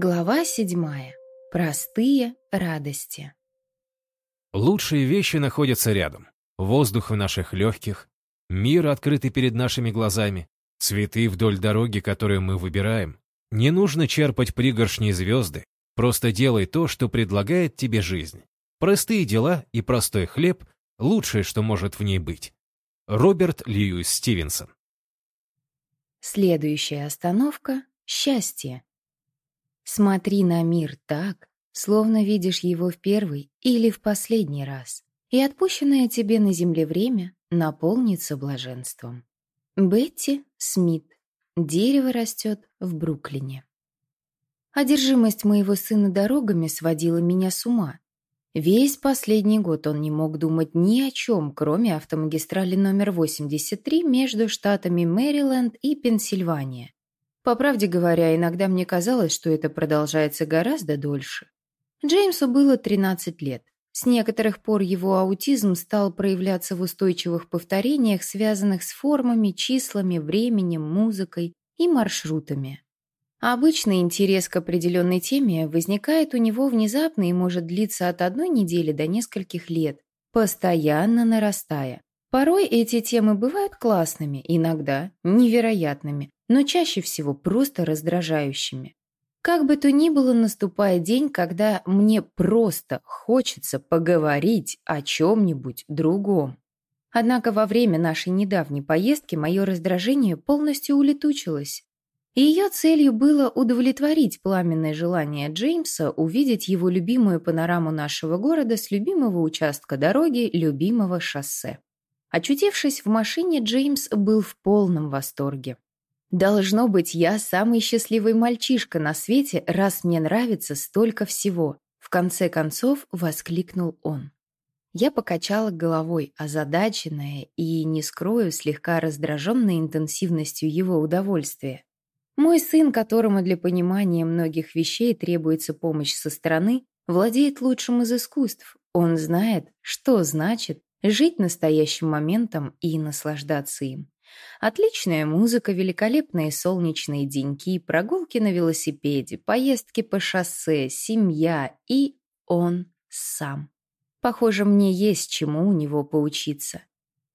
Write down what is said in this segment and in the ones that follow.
Глава седьмая. Простые радости. Лучшие вещи находятся рядом. Воздух в наших легких, мир, открытый перед нашими глазами, цветы вдоль дороги, которые мы выбираем. Не нужно черпать пригоршни звезды, просто делай то, что предлагает тебе жизнь. Простые дела и простой хлеб – лучшее, что может в ней быть. Роберт Льюис Стивенсон Следующая остановка – счастье. Смотри на мир так, словно видишь его в первый или в последний раз, и отпущенное тебе на земле время наполнится блаженством. Бетти Смит. Дерево растет в Бруклине. Одержимость моего сына дорогами сводила меня с ума. Весь последний год он не мог думать ни о чем, кроме автомагистрали номер 83 между штатами Мэриленд и Пенсильвания. По правде говоря, иногда мне казалось, что это продолжается гораздо дольше. Джеймсу было 13 лет. С некоторых пор его аутизм стал проявляться в устойчивых повторениях, связанных с формами, числами, временем, музыкой и маршрутами. Обычный интерес к определенной теме возникает у него внезапно и может длиться от одной недели до нескольких лет, постоянно нарастая. Порой эти темы бывают классными, иногда невероятными, но чаще всего просто раздражающими. Как бы то ни было, наступает день, когда мне просто хочется поговорить о чем-нибудь другом. Однако во время нашей недавней поездки мое раздражение полностью улетучилось. И ее целью было удовлетворить пламенное желание Джеймса увидеть его любимую панораму нашего города с любимого участка дороги, любимого шоссе. Очутившись в машине, Джеймс был в полном восторге. Должно быть, я самый счастливый мальчишка на свете, раз мне нравится столько всего. В конце концов воскликнул он. Я покачала головой, озадаченная и, не скрою, слегка раздраженной интенсивностью его удовольствия. Мой сын, которому для понимания многих вещей требуется помощь со стороны, владеет лучшим из искусств. Он знает, что значит жить настоящим моментом и наслаждаться им. Отличная музыка, великолепные солнечные деньки, прогулки на велосипеде, поездки по шоссе, семья и он сам. Похоже, мне есть чему у него поучиться.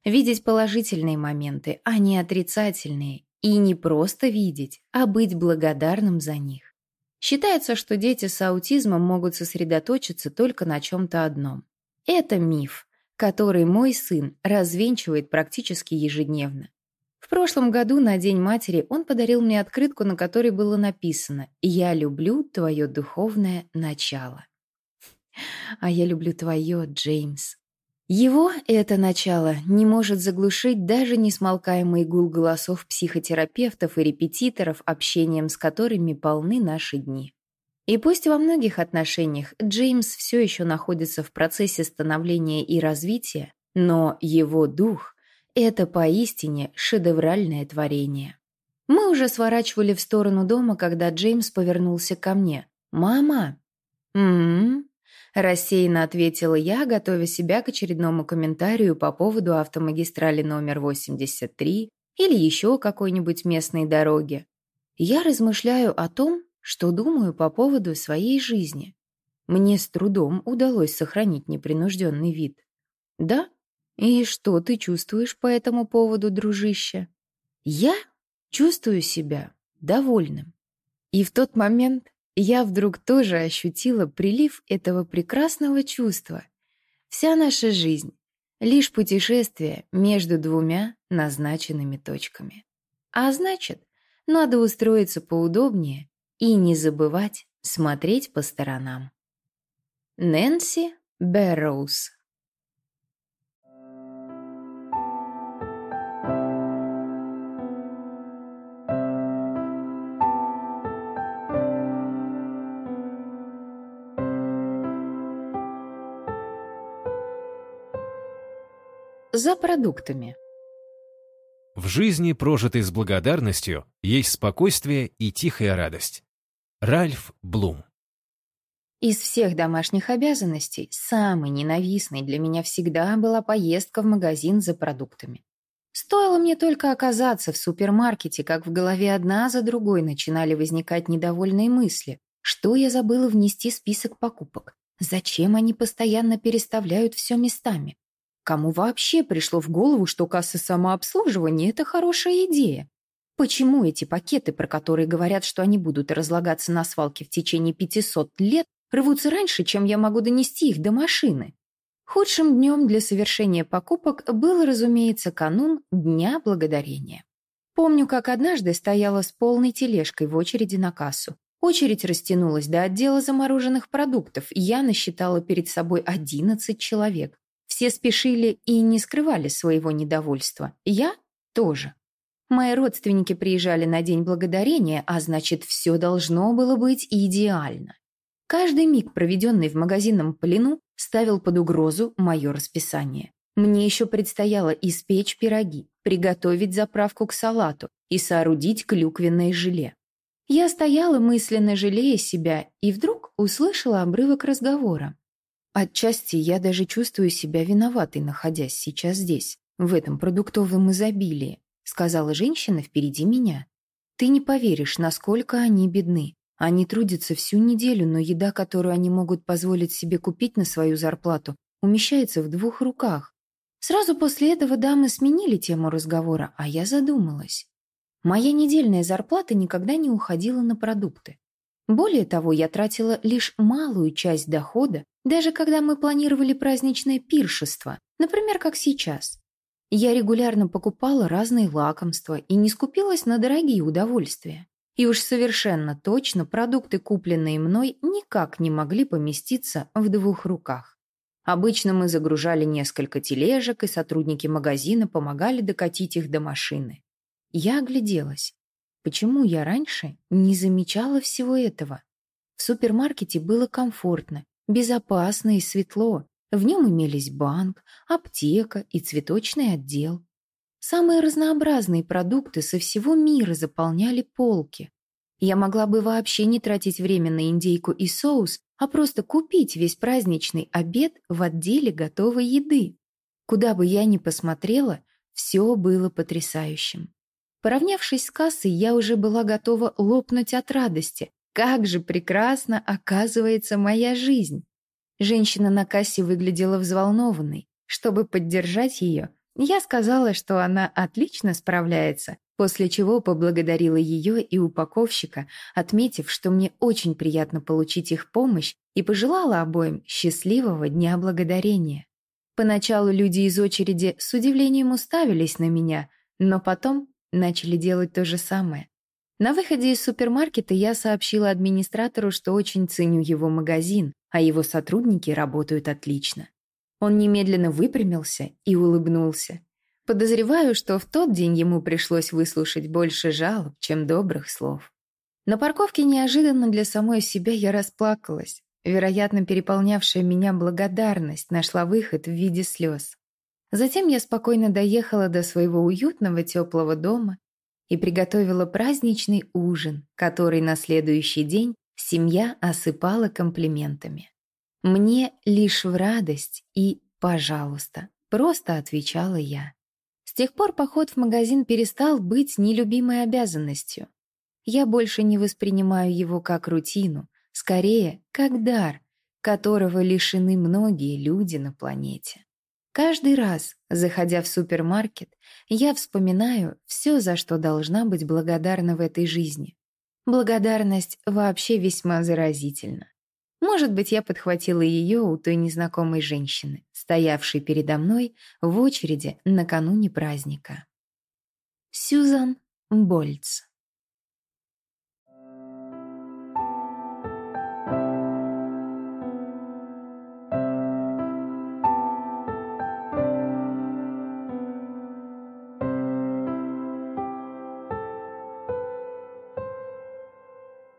Видеть положительные моменты, а не отрицательные. И не просто видеть, а быть благодарным за них. Считается, что дети с аутизмом могут сосредоточиться только на чем-то одном. Это миф, который мой сын развенчивает практически ежедневно. Прошлом году на День матери он подарил мне открытку, на которой было написано «Я люблю твое духовное начало». А я люблю твое, Джеймс. Его это начало не может заглушить даже несмолкаемый гул голосов психотерапевтов и репетиторов, общением с которыми полны наши дни. И пусть во многих отношениях Джеймс все еще находится в процессе становления и развития, но его дух это поистине шедевральное творение. Мы уже сворачивали в сторону дома, когда Джеймс повернулся ко мне. «Мама!» «М-м-м», рассеянно ответила я, готовя себя к очередному комментарию по поводу автомагистрали номер 83 или еще какой-нибудь местной дороги. Я размышляю о том, что думаю по поводу своей жизни. Мне с трудом удалось сохранить непринужденный вид. Да, «И что ты чувствуешь по этому поводу, дружище?» «Я чувствую себя довольным». И в тот момент я вдруг тоже ощутила прилив этого прекрасного чувства. Вся наша жизнь — лишь путешествие между двумя назначенными точками. А значит, надо устроиться поудобнее и не забывать смотреть по сторонам. Нэнси Бэрроуз за продуктами. В жизни, прожитой с благодарностью, есть спокойствие и тихая радость. Ральф Блум Из всех домашних обязанностей самой ненавистной для меня всегда была поездка в магазин за продуктами. Стоило мне только оказаться в супермаркете, как в голове одна за другой начинали возникать недовольные мысли. Что я забыла внести в список покупок? Зачем они постоянно переставляют все местами? Кому вообще пришло в голову, что касса самообслуживания – это хорошая идея? Почему эти пакеты, про которые говорят, что они будут разлагаться на свалке в течение 500 лет, рвутся раньше, чем я могу донести их до машины? Худшим днем для совершения покупок был, разумеется, канун Дня Благодарения. Помню, как однажды стояла с полной тележкой в очереди на кассу. Очередь растянулась до отдела замороженных продуктов, и я насчитала перед собой 11 человек. Все спешили и не скрывали своего недовольства. Я тоже. Мои родственники приезжали на День Благодарения, а значит, все должно было быть идеально. Каждый миг, проведенный в магазинном плену, ставил под угрозу мое расписание. Мне еще предстояло испечь пироги, приготовить заправку к салату и соорудить клюквенное желе. Я стояла, мысленно жалея себя, и вдруг услышала обрывок разговора. Отчасти я даже чувствую себя виноватой, находясь сейчас здесь, в этом продуктовом изобилии, сказала женщина впереди меня. Ты не поверишь, насколько они бедны. Они трудятся всю неделю, но еда, которую они могут позволить себе купить на свою зарплату, умещается в двух руках. Сразу после этого дамы сменили тему разговора, а я задумалась. Моя недельная зарплата никогда не уходила на продукты. Более того, я тратила лишь малую часть дохода, даже когда мы планировали праздничное пиршество, например, как сейчас. Я регулярно покупала разные лакомства и не скупилась на дорогие удовольствия. И уж совершенно точно продукты, купленные мной, никак не могли поместиться в двух руках. Обычно мы загружали несколько тележек, и сотрудники магазина помогали докатить их до машины. Я огляделась. Почему я раньше не замечала всего этого? В супермаркете было комфортно, безопасно и светло. В нем имелись банк, аптека и цветочный отдел. Самые разнообразные продукты со всего мира заполняли полки. Я могла бы вообще не тратить время на индейку и соус, а просто купить весь праздничный обед в отделе готовой еды. Куда бы я ни посмотрела, все было потрясающим. Поравнявшись с кассой, я уже была готова лопнуть от радости. Как же прекрасно оказывается моя жизнь! Женщина на кассе выглядела взволнованной. Чтобы поддержать ее, я сказала, что она отлично справляется, после чего поблагодарила ее и упаковщика, отметив, что мне очень приятно получить их помощь и пожелала обоим счастливого Дня Благодарения. Поначалу люди из очереди с удивлением уставились на меня, но потом начали делать то же самое. На выходе из супермаркета я сообщила администратору, что очень ценю его магазин, а его сотрудники работают отлично. Он немедленно выпрямился и улыбнулся. Подозреваю, что в тот день ему пришлось выслушать больше жалоб, чем добрых слов. На парковке неожиданно для самой себя я расплакалась. Вероятно, переполнявшая меня благодарность нашла выход в виде слез. Затем я спокойно доехала до своего уютного теплого дома и приготовила праздничный ужин, который на следующий день семья осыпала комплиментами. Мне лишь в радость и «пожалуйста», просто отвечала я. С тех пор поход в магазин перестал быть нелюбимой обязанностью. Я больше не воспринимаю его как рутину, скорее, как дар, которого лишены многие люди на планете. Каждый раз, заходя в супермаркет, я вспоминаю все, за что должна быть благодарна в этой жизни. Благодарность вообще весьма заразительна. Может быть, я подхватила ее у той незнакомой женщины, стоявшей передо мной в очереди накануне праздника. Сьюзан Больц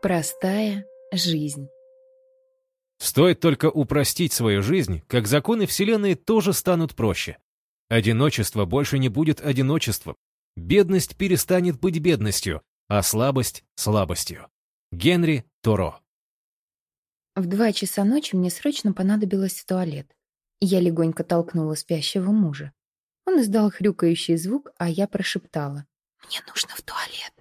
Простая жизнь. Стоит только упростить свою жизнь, как законы Вселенной тоже станут проще. Одиночество больше не будет одиночеством. Бедность перестанет быть бедностью, а слабость — слабостью. Генри Торо В два часа ночи мне срочно понадобилось в туалет. Я легонько толкнула спящего мужа. Он издал хрюкающий звук, а я прошептала. «Мне нужно в туалет».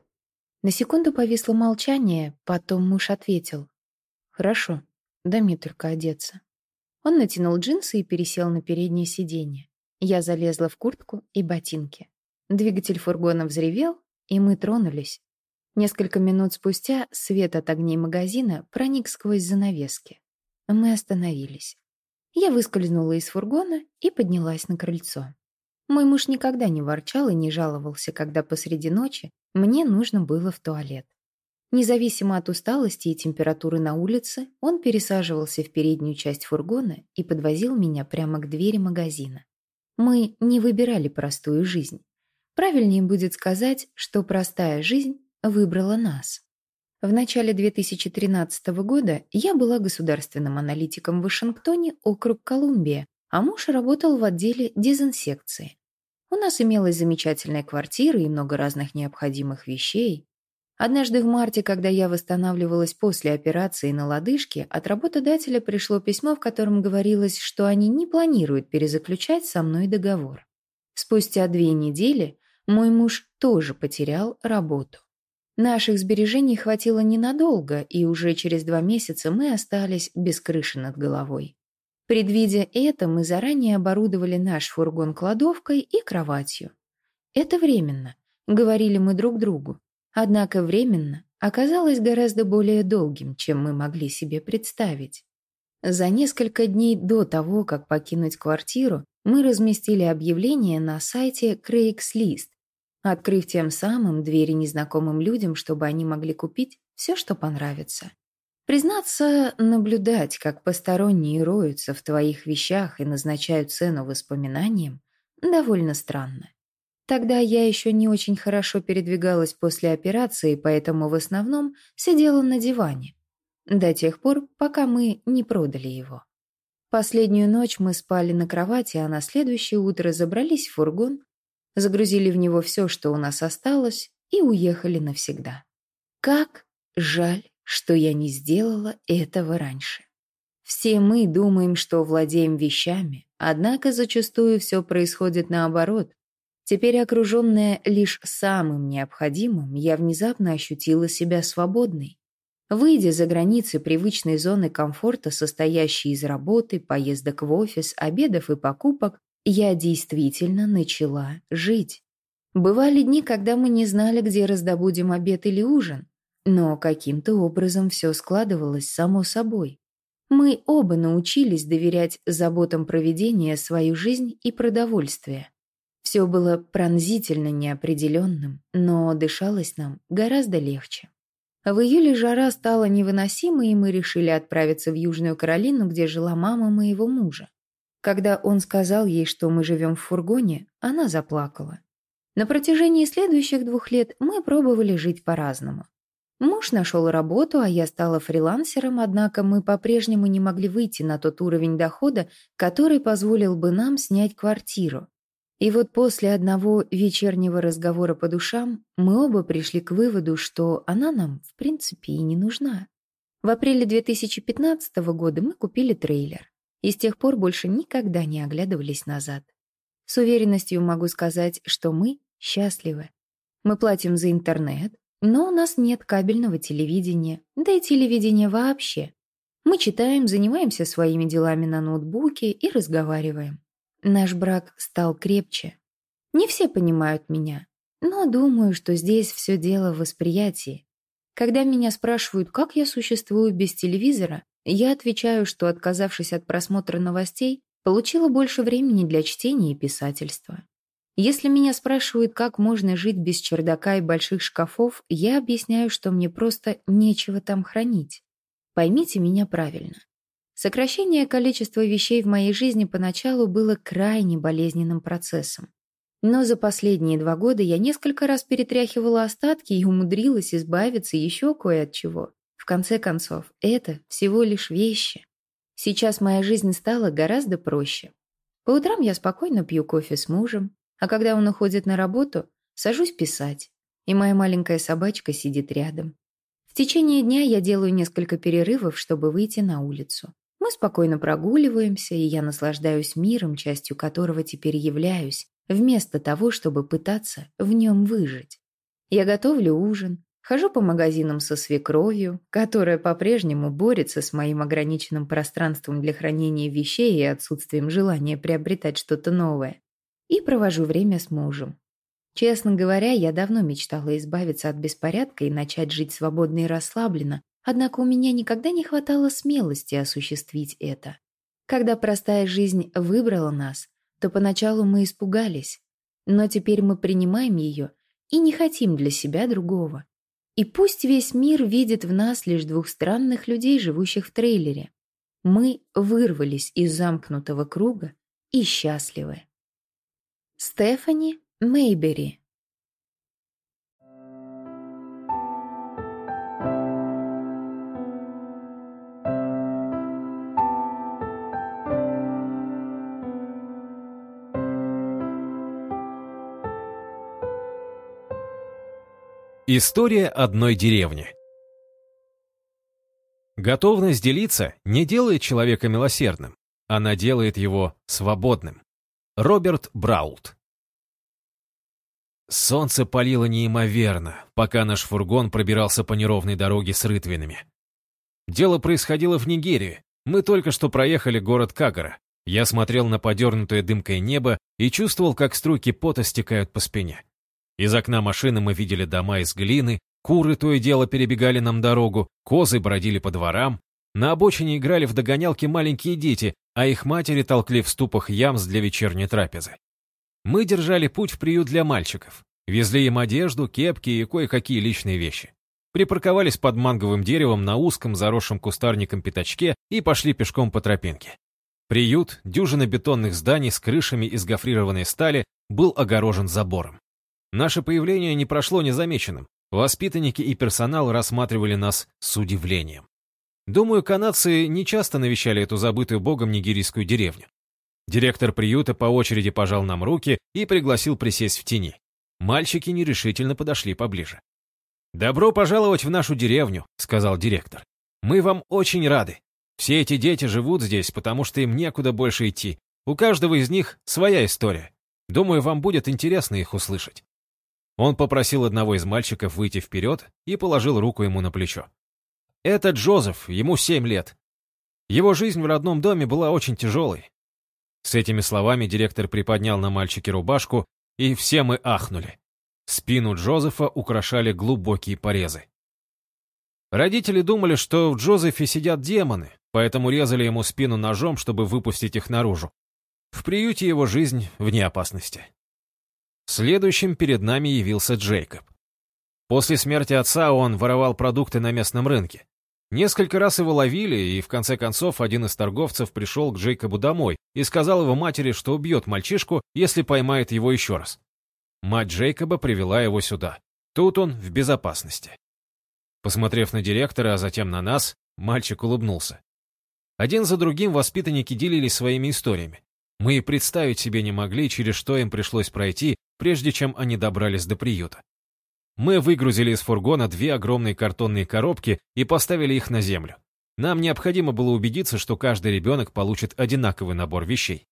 На секунду повисло молчание, потом муж ответил. Хорошо. Дай мне только одеться. Он натянул джинсы и пересел на переднее сиденье. Я залезла в куртку и ботинки. Двигатель фургона взревел, и мы тронулись. Несколько минут спустя свет от огней магазина проник сквозь занавески. Мы остановились. Я выскользнула из фургона и поднялась на крыльцо. Мой муж никогда не ворчал и не жаловался, когда посреди ночи мне нужно было в туалет. Независимо от усталости и температуры на улице, он пересаживался в переднюю часть фургона и подвозил меня прямо к двери магазина. Мы не выбирали простую жизнь. Правильнее будет сказать, что простая жизнь выбрала нас. В начале 2013 года я была государственным аналитиком в Вашингтоне, округ Колумбия, а муж работал в отделе дезинсекции. У нас имелась замечательная квартира и много разных необходимых вещей. Однажды в марте, когда я восстанавливалась после операции на лодыжке, от работодателя пришло письмо, в котором говорилось, что они не планируют перезаключать со мной договор. Спустя две недели мой муж тоже потерял работу. Наших сбережений хватило ненадолго, и уже через два месяца мы остались без крыши над головой. Предвидя это, мы заранее оборудовали наш фургон кладовкой и кроватью. «Это временно», — говорили мы друг другу. Однако временно оказалось гораздо более долгим, чем мы могли себе представить. За несколько дней до того, как покинуть квартиру, мы разместили объявление на сайте Craigslist, открыв тем самым двери незнакомым людям, чтобы они могли купить все, что понравится. Признаться, наблюдать, как посторонние роются в твоих вещах и назначают цену воспоминаниям, довольно странно. Тогда я еще не очень хорошо передвигалась после операции, поэтому в основном сидела на диване. До тех пор, пока мы не продали его. Последнюю ночь мы спали на кровати, а на следующее утро забрались в фургон, загрузили в него все, что у нас осталось, и уехали навсегда. Как жаль, что я не сделала этого раньше. Все мы думаем, что владеем вещами, однако зачастую все происходит наоборот. Теперь, окруженная лишь самым необходимым, я внезапно ощутила себя свободной. Выйдя за границы привычной зоны комфорта, состоящей из работы, поездок в офис, обедов и покупок, я действительно начала жить. Бывали дни, когда мы не знали, где раздобудем обед или ужин, но каким-то образом все складывалось само собой. Мы оба научились доверять заботам проведения свою жизнь и продовольствие. Все было пронзительно неопределенным, но дышалось нам гораздо легче. В июле жара стала невыносимой, и мы решили отправиться в Южную Каролину, где жила мама моего мужа. Когда он сказал ей, что мы живем в фургоне, она заплакала. На протяжении следующих двух лет мы пробовали жить по-разному. Муж нашел работу, а я стала фрилансером, однако мы по-прежнему не могли выйти на тот уровень дохода, который позволил бы нам снять квартиру. И вот после одного вечернего разговора по душам мы оба пришли к выводу, что она нам, в принципе, и не нужна. В апреле 2015 года мы купили трейлер и с тех пор больше никогда не оглядывались назад. С уверенностью могу сказать, что мы счастливы. Мы платим за интернет, но у нас нет кабельного телевидения, да и телевидения вообще. Мы читаем, занимаемся своими делами на ноутбуке и разговариваем. Наш брак стал крепче. Не все понимают меня, но думаю, что здесь все дело в восприятии. Когда меня спрашивают, как я существую без телевизора, я отвечаю, что, отказавшись от просмотра новостей, получила больше времени для чтения и писательства. Если меня спрашивают, как можно жить без чердака и больших шкафов, я объясняю, что мне просто нечего там хранить. Поймите меня правильно. Сокращение количества вещей в моей жизни поначалу было крайне болезненным процессом. Но за последние два года я несколько раз перетряхивала остатки и умудрилась избавиться еще кое от чего. В конце концов, это всего лишь вещи. Сейчас моя жизнь стала гораздо проще. По утрам я спокойно пью кофе с мужем, а когда он уходит на работу, сажусь писать, и моя маленькая собачка сидит рядом. В течение дня я делаю несколько перерывов, чтобы выйти на улицу. Мы спокойно прогуливаемся, и я наслаждаюсь миром, частью которого теперь являюсь, вместо того, чтобы пытаться в нем выжить. Я готовлю ужин, Хожу по магазинам со свекровью, которая по-прежнему борется с моим ограниченным пространством для хранения вещей и отсутствием желания приобретать что-то новое. И провожу время с мужем. Честно говоря, я давно мечтала избавиться от беспорядка и начать жить свободно и расслабленно, однако у меня никогда не хватало смелости осуществить это. Когда простая жизнь выбрала нас, то поначалу мы испугались, но теперь мы принимаем ее и не хотим для себя другого. И пусть весь мир видит в нас лишь двух странных людей, живущих в трейлере. Мы вырвались из замкнутого круга и счастливы. Стефани Мейбери История одной деревни. Готовность делиться не делает человека милосердным, она делает его свободным. Роберт Браулт. Солнце палило неимоверно, пока наш фургон пробирался по неровной дороге с рытвинами. Дело происходило в Нигерии. Мы только что проехали город Кагара. Я смотрел на подернутое дымкой небо и чувствовал, как струйки пота стекают по спине. Из окна машины мы видели дома из глины, куры то и дело перебегали нам дорогу, козы бродили по дворам, на обочине играли в догонялки маленькие дети, а их матери толкли в ступах ямс для вечерней трапезы. Мы держали путь в приют для мальчиков, везли им одежду, кепки и кое-какие личные вещи. Припарковались под манговым деревом на узком заросшем кустарником пятачке и пошли пешком по тропинке. Приют, дюжина бетонных зданий с крышами из гофрированной стали, был огорожен забором. Наше появление не прошло незамеченным. Воспитанники и персонал рассматривали нас с удивлением. Думаю, канадцы не часто навещали эту забытую богом нигерийскую деревню. Директор приюта по очереди пожал нам руки и пригласил присесть в тени. Мальчики нерешительно подошли поближе. «Добро пожаловать в нашу деревню», — сказал директор. «Мы вам очень рады. Все эти дети живут здесь, потому что им некуда больше идти. У каждого из них своя история. Думаю, вам будет интересно их услышать». Он попросил одного из мальчиков выйти вперед и положил руку ему на плечо. «Это Джозеф, ему семь лет. Его жизнь в родном доме была очень тяжелой». С этими словами директор приподнял на мальчике рубашку, и все мы ахнули. Спину Джозефа украшали глубокие порезы. Родители думали, что в Джозефе сидят демоны, поэтому резали ему спину ножом, чтобы выпустить их наружу. В приюте его жизнь вне опасности. Следующим перед нами явился Джейкоб. После смерти отца он воровал продукты на местном рынке. Несколько раз его ловили, и в конце концов один из торговцев пришел к Джейкобу домой и сказал его матери, что убьет мальчишку, если поймает его еще раз. Мать Джейкоба привела его сюда. Тут он в безопасности. Посмотрев на директора, а затем на нас, мальчик улыбнулся. Один за другим воспитанники делились своими историями. Мы и представить себе не могли, через что им пришлось пройти, прежде чем они добрались до приюта. Мы выгрузили из фургона две огромные картонные коробки и поставили их на землю. Нам необходимо было убедиться, что каждый ребенок получит одинаковый набор вещей.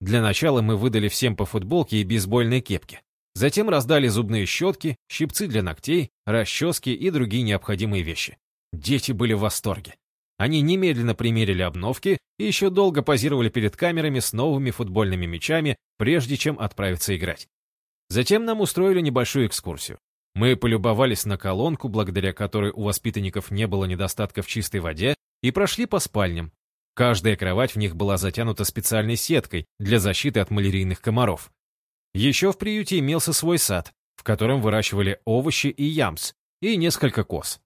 Для начала мы выдали всем по футболке и бейсбольной кепке. Затем раздали зубные щетки, щипцы для ногтей, расчески и другие необходимые вещи. Дети были в восторге. Они немедленно примерили обновки и еще долго позировали перед камерами с новыми футбольными мячами, прежде чем отправиться играть. Затем нам устроили небольшую экскурсию. Мы полюбовались на колонку, благодаря которой у воспитанников не было недостатка в чистой воде, и прошли по спальням. Каждая кровать в них была затянута специальной сеткой для защиты от малярийных комаров. Еще в приюте имелся свой сад, в котором выращивали овощи и ямс, и несколько коз.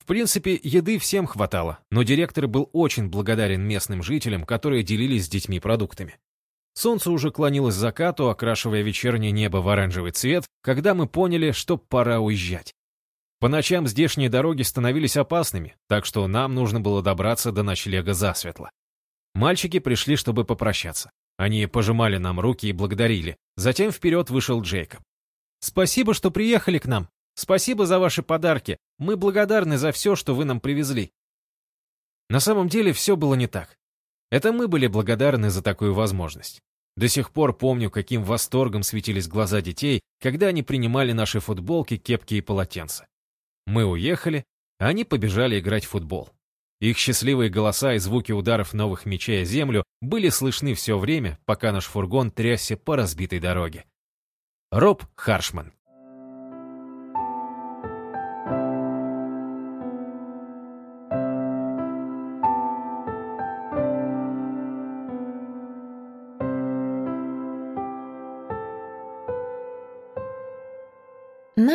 В принципе, еды всем хватало, но директор был очень благодарен местным жителям, которые делились с детьми продуктами. Солнце уже клонилось к закату, окрашивая вечернее небо в оранжевый цвет, когда мы поняли, что пора уезжать. По ночам здешние дороги становились опасными, так что нам нужно было добраться до ночлега засветло. Мальчики пришли, чтобы попрощаться. Они пожимали нам руки и благодарили. Затем вперед вышел Джейкоб. «Спасибо, что приехали к нам», Спасибо за ваши подарки. Мы благодарны за все, что вы нам привезли. На самом деле все было не так. Это мы были благодарны за такую возможность. До сих пор помню, каким восторгом светились глаза детей, когда они принимали наши футболки, кепки и полотенца. Мы уехали, а они побежали играть в футбол. Их счастливые голоса и звуки ударов новых мячей о землю были слышны все время, пока наш фургон трясся по разбитой дороге. Роб Харшман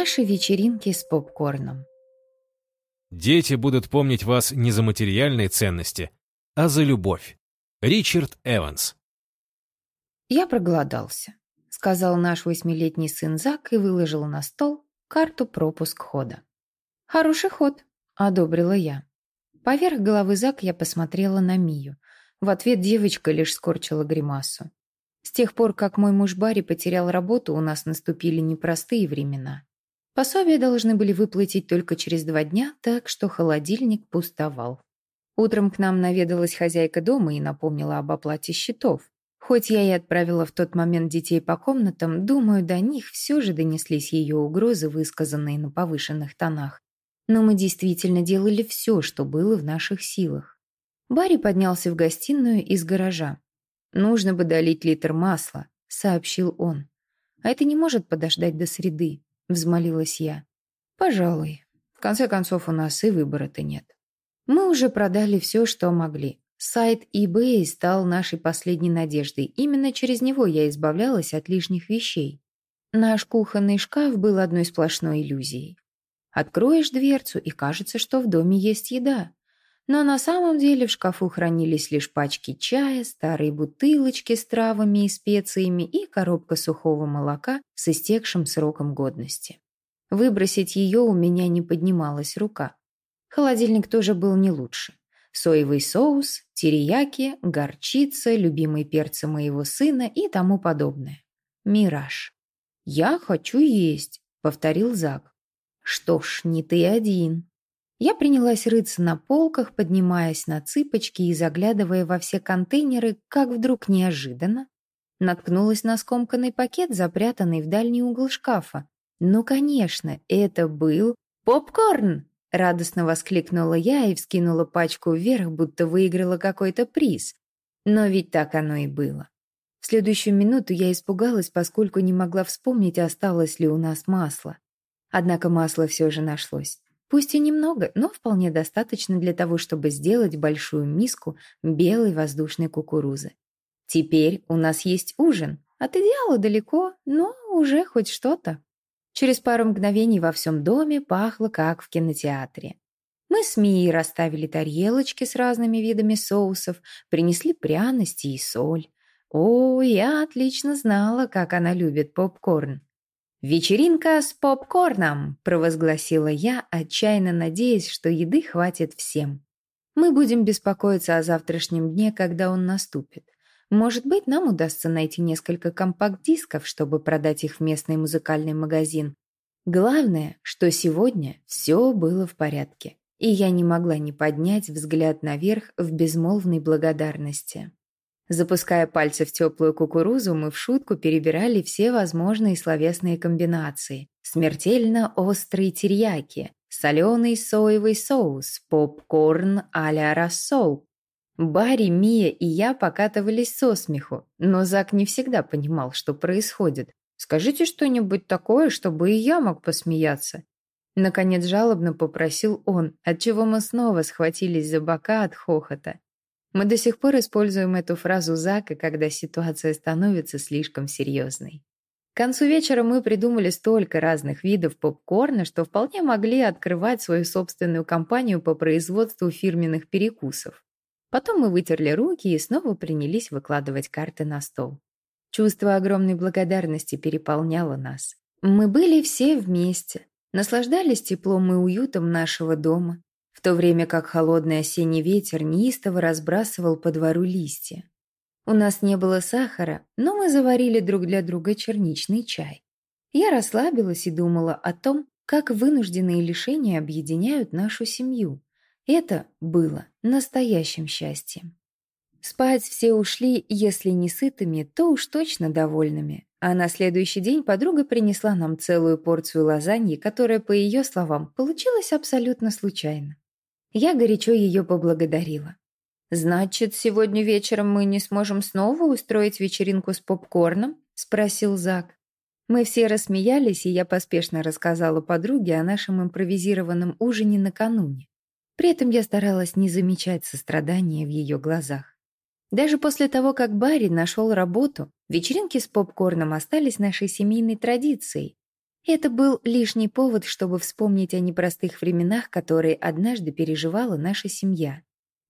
Наши вечеринки с попкорном. Дети будут помнить вас не за материальные ценности, а за любовь. Ричард Эванс. «Я проголодался», — сказал наш восьмилетний сын Зак и выложил на стол карту пропуск хода. «Хороший ход», — одобрила я. Поверх головы Зак я посмотрела на Мию. В ответ девочка лишь скорчила гримасу. С тех пор, как мой муж Барри потерял работу, у нас наступили непростые времена. Пособия должны были выплатить только через два дня, так что холодильник пустовал. Утром к нам наведалась хозяйка дома и напомнила об оплате счетов. Хоть я и отправила в тот момент детей по комнатам, думаю, до них все же донеслись ее угрозы, высказанные на повышенных тонах. Но мы действительно делали все, что было в наших силах. Барри поднялся в гостиную из гаража. «Нужно бы долить литр масла», — сообщил он. «А это не может подождать до среды взмолилась я. «Пожалуй. В конце концов, у нас и выбора-то нет. Мы уже продали все, что могли. Сайт eBay стал нашей последней надеждой. Именно через него я избавлялась от лишних вещей. Наш кухонный шкаф был одной сплошной иллюзией. Откроешь дверцу, и кажется, что в доме есть еда. Но на самом деле в шкафу хранились лишь пачки чая, старые бутылочки с травами и специями и коробка сухого молока с истекшим сроком годности. Выбросить ее у меня не поднималась рука. Холодильник тоже был не лучше. Соевый соус, терияки, горчица, любимые перцы моего сына и тому подобное. Мираж. «Я хочу есть», — повторил Зак. «Что ж, не ты один», я принялась рыться на полках, поднимаясь на цыпочки и заглядывая во все контейнеры, как вдруг неожиданно наткнулась на скомканный пакет, запрятанный в дальний угол шкафа. Ну, конечно, это был попкорн! Радостно воскликнула я и вскинула пачку вверх, будто выиграла какой-то приз. Но ведь так оно и было. В следующую минуту я испугалась, поскольку не могла вспомнить, осталось ли у нас масло. Однако масло все же нашлось. Пусть и немного, но вполне достаточно для того, чтобы сделать большую миску белой воздушной кукурузы. Теперь у нас есть ужин. От идеала далеко, но уже хоть что-то. Через пару мгновений во всем доме пахло, как в кинотеатре. Мы с Мией расставили тарелочки с разными видами соусов, принесли пряности и соль. О, я отлично знала, как она любит попкорн. «Вечеринка с попкорном!» – провозгласила я, отчаянно надеясь, что еды хватит всем. Мы будем беспокоиться о завтрашнем дне, когда он наступит. Может быть, нам удастся найти несколько компакт-дисков, чтобы продать их в местный музыкальный магазин. Главное, что сегодня все было в порядке, и я не могла не поднять взгляд наверх в безмолвной благодарности. Запуская пальцы в теплую кукурузу, мы в шутку перебирали все возможные словесные комбинации. Смертельно острый терьяки, соленый соевый соус, попкорн а-ля рассол. Барри, Мия и я покатывались со смеху, но Зак не всегда понимал, что происходит. «Скажите что-нибудь такое, чтобы и я мог посмеяться». Наконец жалобно попросил он, отчего мы снова схватились за бока от хохота. Мы до сих пор используем эту фразу Зака, когда ситуация становится слишком серьезной. К концу вечера мы придумали столько разных видов попкорна, что вполне могли открывать свою собственную компанию по производству фирменных перекусов. Потом мы вытерли руки и снова принялись выкладывать карты на стол. Чувство огромной благодарности переполняло нас. Мы были все вместе, наслаждались теплом и уютом нашего дома, в то время как холодный осенний ветер неистово разбрасывал по двору листья. У нас не было сахара, но мы заварили друг для друга черничный чай. Я расслабилась и думала о том, как вынужденные лишения объединяют нашу семью. Это было настоящим счастьем. Спать все ушли, если не сытыми, то уж точно довольными. а на следующий день подруга принесла нам целую порцию лазаньи, которая, по ее словам, получилась абсолютно случайно. Я горячо ее поблагодарила. «Значит, сегодня вечером мы не сможем снова устроить вечеринку с попкорном?» — спросил Зак. Мы все рассмеялись, и я поспешно рассказала подруге о нашем импровизированном ужине накануне. При этом я старалась не замечать сострадания в ее глазах. Даже после того, как Барри нашел работу, вечеринки с попкорном остались нашей семейной традицией. Это был лишний повод, чтобы вспомнить о непростых временах, которые однажды переживала наша семья.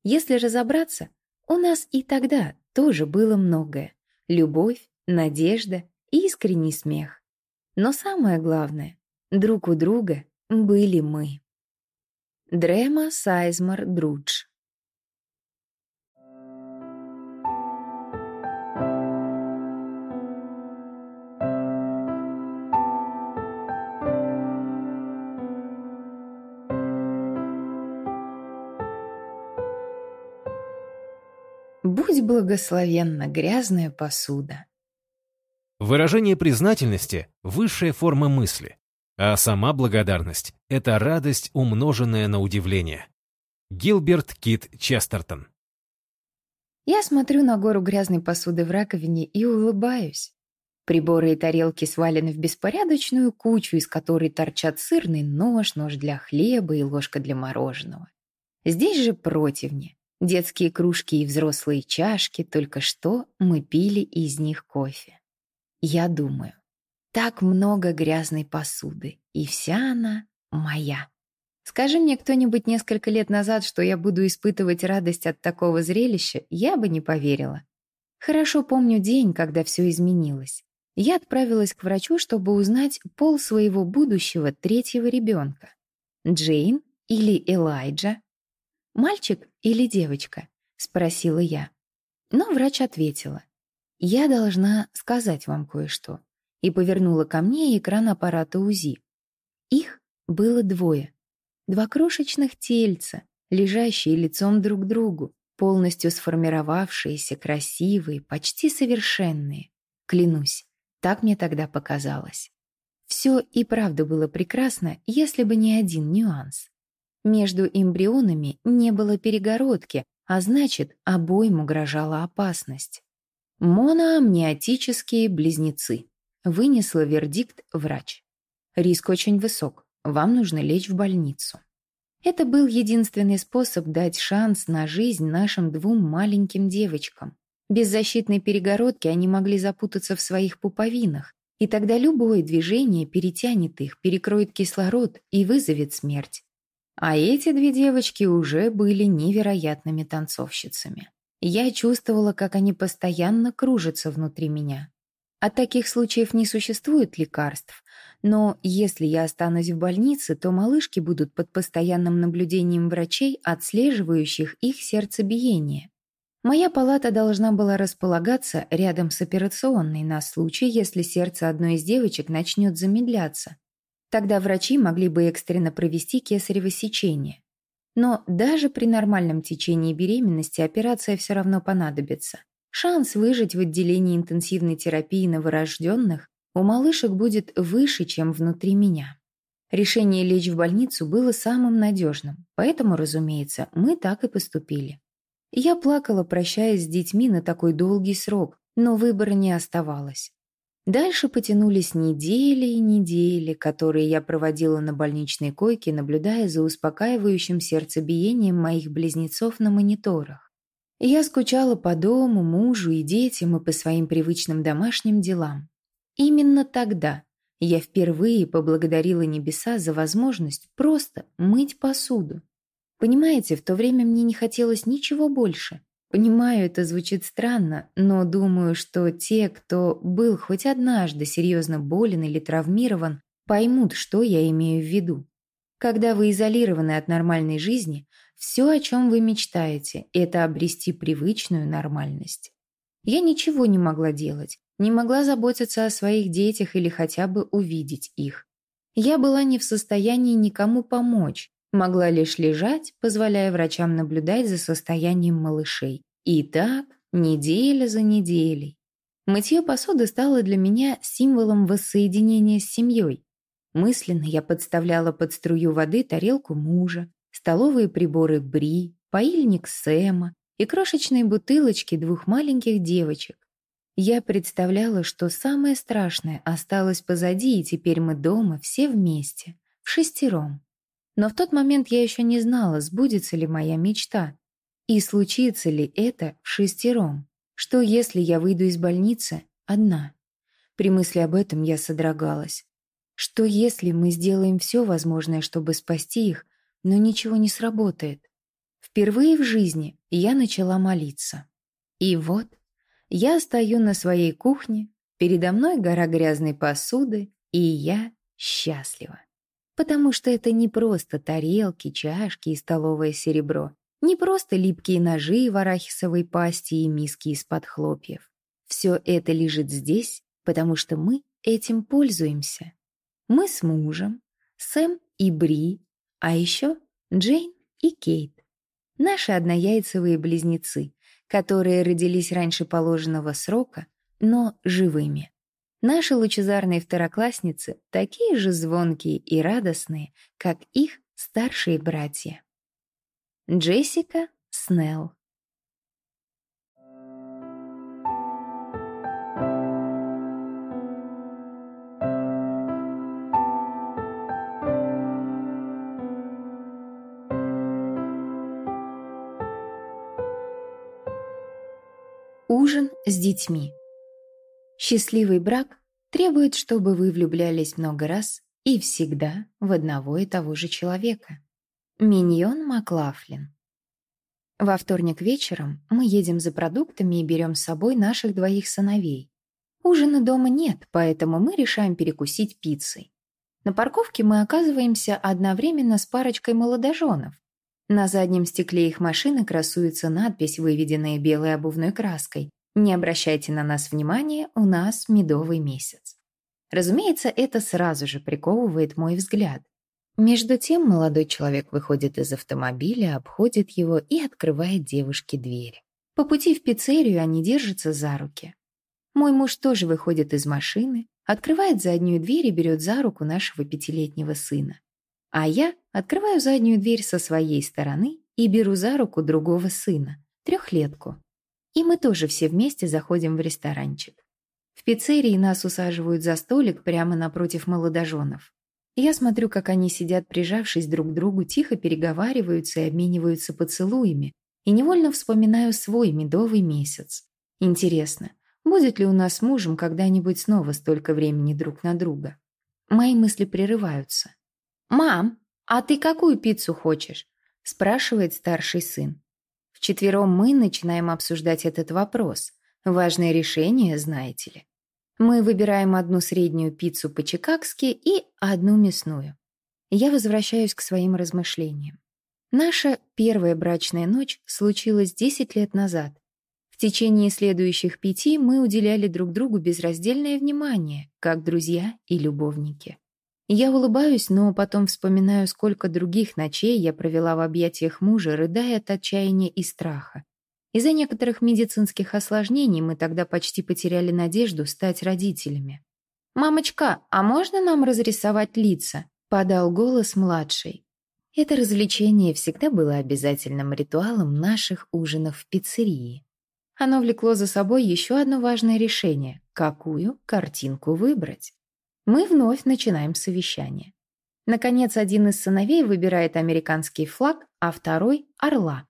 Если разобраться, у нас и тогда тоже было многое. Любовь, надежда и искренний смех. Но самое главное, друг у друга были мы. Дрема Сайзмар Друдж Будь благословенна грязная посуда. Выражение признательности — высшая форма мысли, а сама благодарность — это радость, умноженная на удивление. Гилберт Кит Честертон Я смотрю на гору грязной посуды в раковине и улыбаюсь. Приборы и тарелки свалены в беспорядочную кучу, из которой торчат сырный нож, нож для хлеба и ложка для мороженого. Здесь же противни. Детские кружки и взрослые чашки, только что мы пили из них кофе. Я думаю, так много грязной посуды, и вся она моя. Скажи мне кто-нибудь несколько лет назад, что я буду испытывать радость от такого зрелища, я бы не поверила. Хорошо помню день, когда все изменилось. Я отправилась к врачу, чтобы узнать пол своего будущего третьего ребенка. Джейн или Элайджа? Мальчик или девочка? Спросила я. Но врач ответила. «Я должна сказать вам кое-что», и повернула ко мне экран аппарата УЗИ. Их было двое. Два крошечных тельца, лежащие лицом друг к другу, полностью сформировавшиеся, красивые, почти совершенные. Клянусь, так мне тогда показалось. Все и правда было прекрасно, если бы не один нюанс. Между эмбрионами не было перегородки, а значит, обоим угрожала опасность. Моноамниотические близнецы. Вынесла вердикт врач. Риск очень высок. Вам нужно лечь в больницу. Это был единственный способ дать шанс на жизнь нашим двум маленьким девочкам. Без защитной перегородки они могли запутаться в своих пуповинах, и тогда любое движение перетянет их, перекроет кислород и вызовет смерть. А эти две девочки уже были невероятными танцовщицами. Я чувствовала, как они постоянно кружатся внутри меня. От таких случаев не существует лекарств, но если я останусь в больнице, то малышки будут под постоянным наблюдением врачей, отслеживающих их сердцебиение. Моя палата должна была располагаться рядом с операционной на случай, если сердце одной из девочек начнет замедляться. Тогда врачи могли бы экстренно провести кесарево сечение. Но даже при нормальном течении беременности операция все равно понадобится. Шанс выжить в отделении интенсивной терапии новорожденных у малышек будет выше, чем внутри меня. Решение лечь в больницу было самым надежным, поэтому, разумеется, мы так и поступили. Я плакала, прощаясь с детьми на такой долгий срок, но выбора не оставалось. Дальше потянулись недели и недели, которые я проводила на больничной койке, наблюдая за успокаивающим сердцебиением моих близнецов на мониторах. Я скучала по дому, мужу и детям и по своим привычным домашним делам. Именно тогда я впервые поблагодарила небеса за возможность просто мыть посуду. Понимаете, в то время мне не хотелось ничего больше. Понимаю, это звучит странно, но думаю, что те, кто был хоть однажды серьезно болен или травмирован, поймут, что я имею в виду. Когда вы изолированы от нормальной жизни, все, о чем вы мечтаете, это обрести привычную нормальность. Я ничего не могла делать, не могла заботиться о своих детях или хотя бы увидеть их. Я была не в состоянии никому помочь, Могла лишь лежать, позволяя врачам наблюдать за состоянием малышей. И так неделя за неделей. Мытье посуды стало для меня символом воссоединения с семьей. Мысленно я подставляла под струю воды тарелку мужа, столовые приборы Бри, паильник Сэма и крошечные бутылочки двух маленьких девочек. Я представляла, что самое страшное осталось позади, и теперь мы дома все вместе, в шестером. Но в тот момент я еще не знала, сбудется ли моя мечта. И случится ли это в шестером. Что, если я выйду из больницы одна? При мысли об этом я содрогалась. Что, если мы сделаем все возможное, чтобы спасти их, но ничего не сработает? Впервые в жизни я начала молиться. И вот я стою на своей кухне, передо мной гора грязной посуды, и я счастлива. Потому что это не просто тарелки, чашки и столовое серебро, не просто липкие ножи в арахисовой пасте и миски из-под хлопьев. Все это лежит здесь, потому что мы этим пользуемся. Мы с мужем, Сэм и Бри, а еще Джейн и Кейт. Наши однояйцевые близнецы, которые родились раньше положенного срока, но живыми. Наши лучезарные второклассницы такие же звонкие и радостные, как их старшие братья. Джессика Снелл Ужин с детьми. Счастливый брак требует, чтобы вы влюблялись много раз и всегда в одного и того же человека. Миньон Маклафлин. Во вторник вечером мы едем за продуктами и берем с собой наших двоих сыновей. Ужина дома нет, поэтому мы решаем перекусить пиццей. На парковке мы оказываемся одновременно с парочкой молодоженов. На заднем стекле их машины красуется надпись, выведенная белой обувной краской. «Не обращайте на нас внимания, у нас медовый месяц». Разумеется, это сразу же приковывает мой взгляд. Между тем молодой человек выходит из автомобиля, обходит его и открывает девушке дверь. По пути в пиццерию они держатся за руки. Мой муж тоже выходит из машины, открывает заднюю дверь и берет за руку нашего пятилетнего сына. А я открываю заднюю дверь со своей стороны и беру за руку другого сына, трехлетку. И мы тоже все вместе заходим в ресторанчик. В пиццерии нас усаживают за столик прямо напротив молодоженов. Я смотрю, как они сидят, прижавшись друг к другу, тихо переговариваются и обмениваются поцелуями, и невольно вспоминаю свой медовый месяц. Интересно, будет ли у нас с мужем когда-нибудь снова столько времени друг на друга? Мои мысли прерываются. «Мам, а ты какую пиццу хочешь?» – спрашивает старший сын. Вчетвером мы начинаем обсуждать этот вопрос. Важное решение, знаете ли. Мы выбираем одну среднюю пиццу по-чикагски и одну мясную. Я возвращаюсь к своим размышлениям. Наша первая брачная ночь случилась 10 лет назад. В течение следующих пяти мы уделяли друг другу безраздельное внимание, как друзья и любовники. Я улыбаюсь, но потом вспоминаю, сколько других ночей я провела в объятиях мужа, рыдая от отчаяния и страха. Из-за некоторых медицинских осложнений мы тогда почти потеряли надежду стать родителями. «Мамочка, а можно нам разрисовать лица?» – подал голос младший. Это развлечение всегда было обязательным ритуалом наших ужинов в пиццерии. Оно влекло за собой еще одно важное решение – какую картинку выбрать. Мы вновь начинаем совещание. Наконец, один из сыновей выбирает американский флаг, а второй – орла.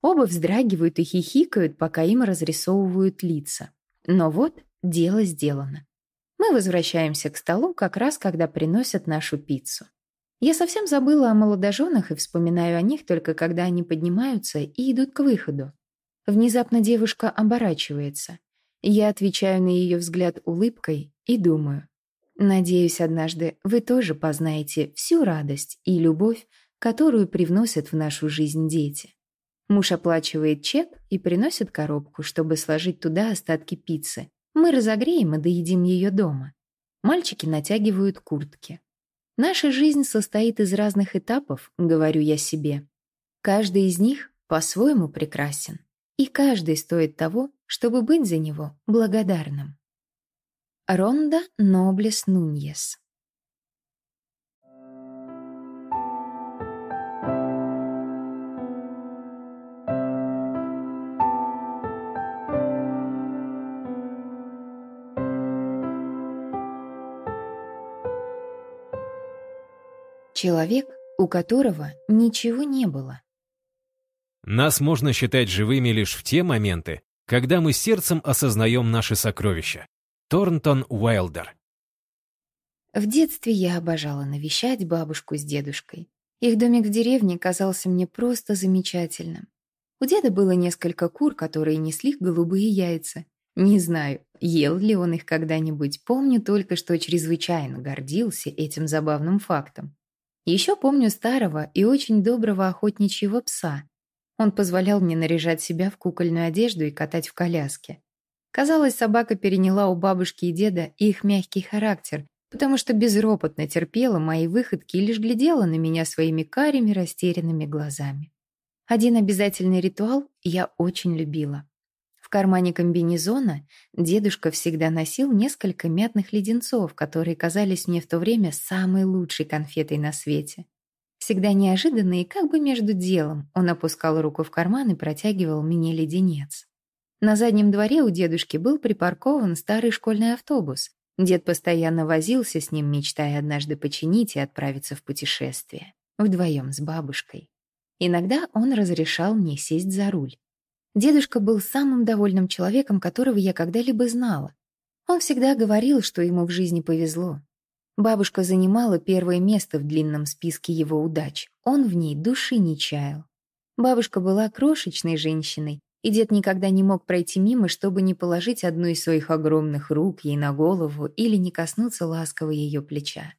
Оба вздрагивают и хихикают, пока им разрисовывают лица. Но вот дело сделано. Мы возвращаемся к столу как раз, когда приносят нашу пиццу. Я совсем забыла о молодоженах и вспоминаю о них только когда они поднимаются и идут к выходу. Внезапно девушка оборачивается. Я отвечаю на ее взгляд улыбкой и думаю. Надеюсь, однажды вы тоже познаете всю радость и любовь, которую привносят в нашу жизнь дети. Муж оплачивает чек и приносит коробку, чтобы сложить туда остатки пиццы. Мы разогреем и доедим ее дома. Мальчики натягивают куртки. Наша жизнь состоит из разных этапов, говорю я себе. Каждый из них по-своему прекрасен. И каждый стоит того, чтобы быть за него благодарным. Ронда Ноблес Нуньес. Человек, у которого ничего не было. Нас можно считать живыми лишь в те моменты, когда мы сердцем осознаем наши сокровища. Торнтон Уайлдер. В детстве я обожала навещать бабушку с дедушкой. Их домик в деревне казался мне просто замечательным. У деда было несколько кур, которые несли голубые яйца. Не знаю, ел ли он их когда-нибудь, помню только, что чрезвычайно гордился этим забавным фактом. Еще помню старого и очень доброго охотничьего пса. Он позволял мне наряжать себя в кукольную одежду и катать в коляске. Казалось, собака переняла у бабушки и деда их мягкий характер, потому что безропотно терпела мои выходки и лишь глядела на меня своими карими растерянными глазами. Один обязательный ритуал я очень любила кармане комбинезона дедушка всегда носил несколько мятных леденцов, которые казались мне в то время самой лучшей конфетой на свете. Всегда неожиданно и как бы между делом он опускал руку в карман и протягивал мне леденец. На заднем дворе у дедушки был припаркован старый школьный автобус. Дед постоянно возился с ним, мечтая однажды починить и отправиться в путешествие. Вдвоем с бабушкой. Иногда он разрешал мне сесть за руль. Дедушка был самым довольным человеком, которого я когда-либо знала. Он всегда говорил, что ему в жизни повезло. Бабушка занимала первое место в длинном списке его удач. Он в ней души не чаял. Бабушка была крошечной женщиной, и дед никогда не мог пройти мимо, чтобы не положить одну из своих огромных рук ей на голову или не коснуться ласково ее плеча.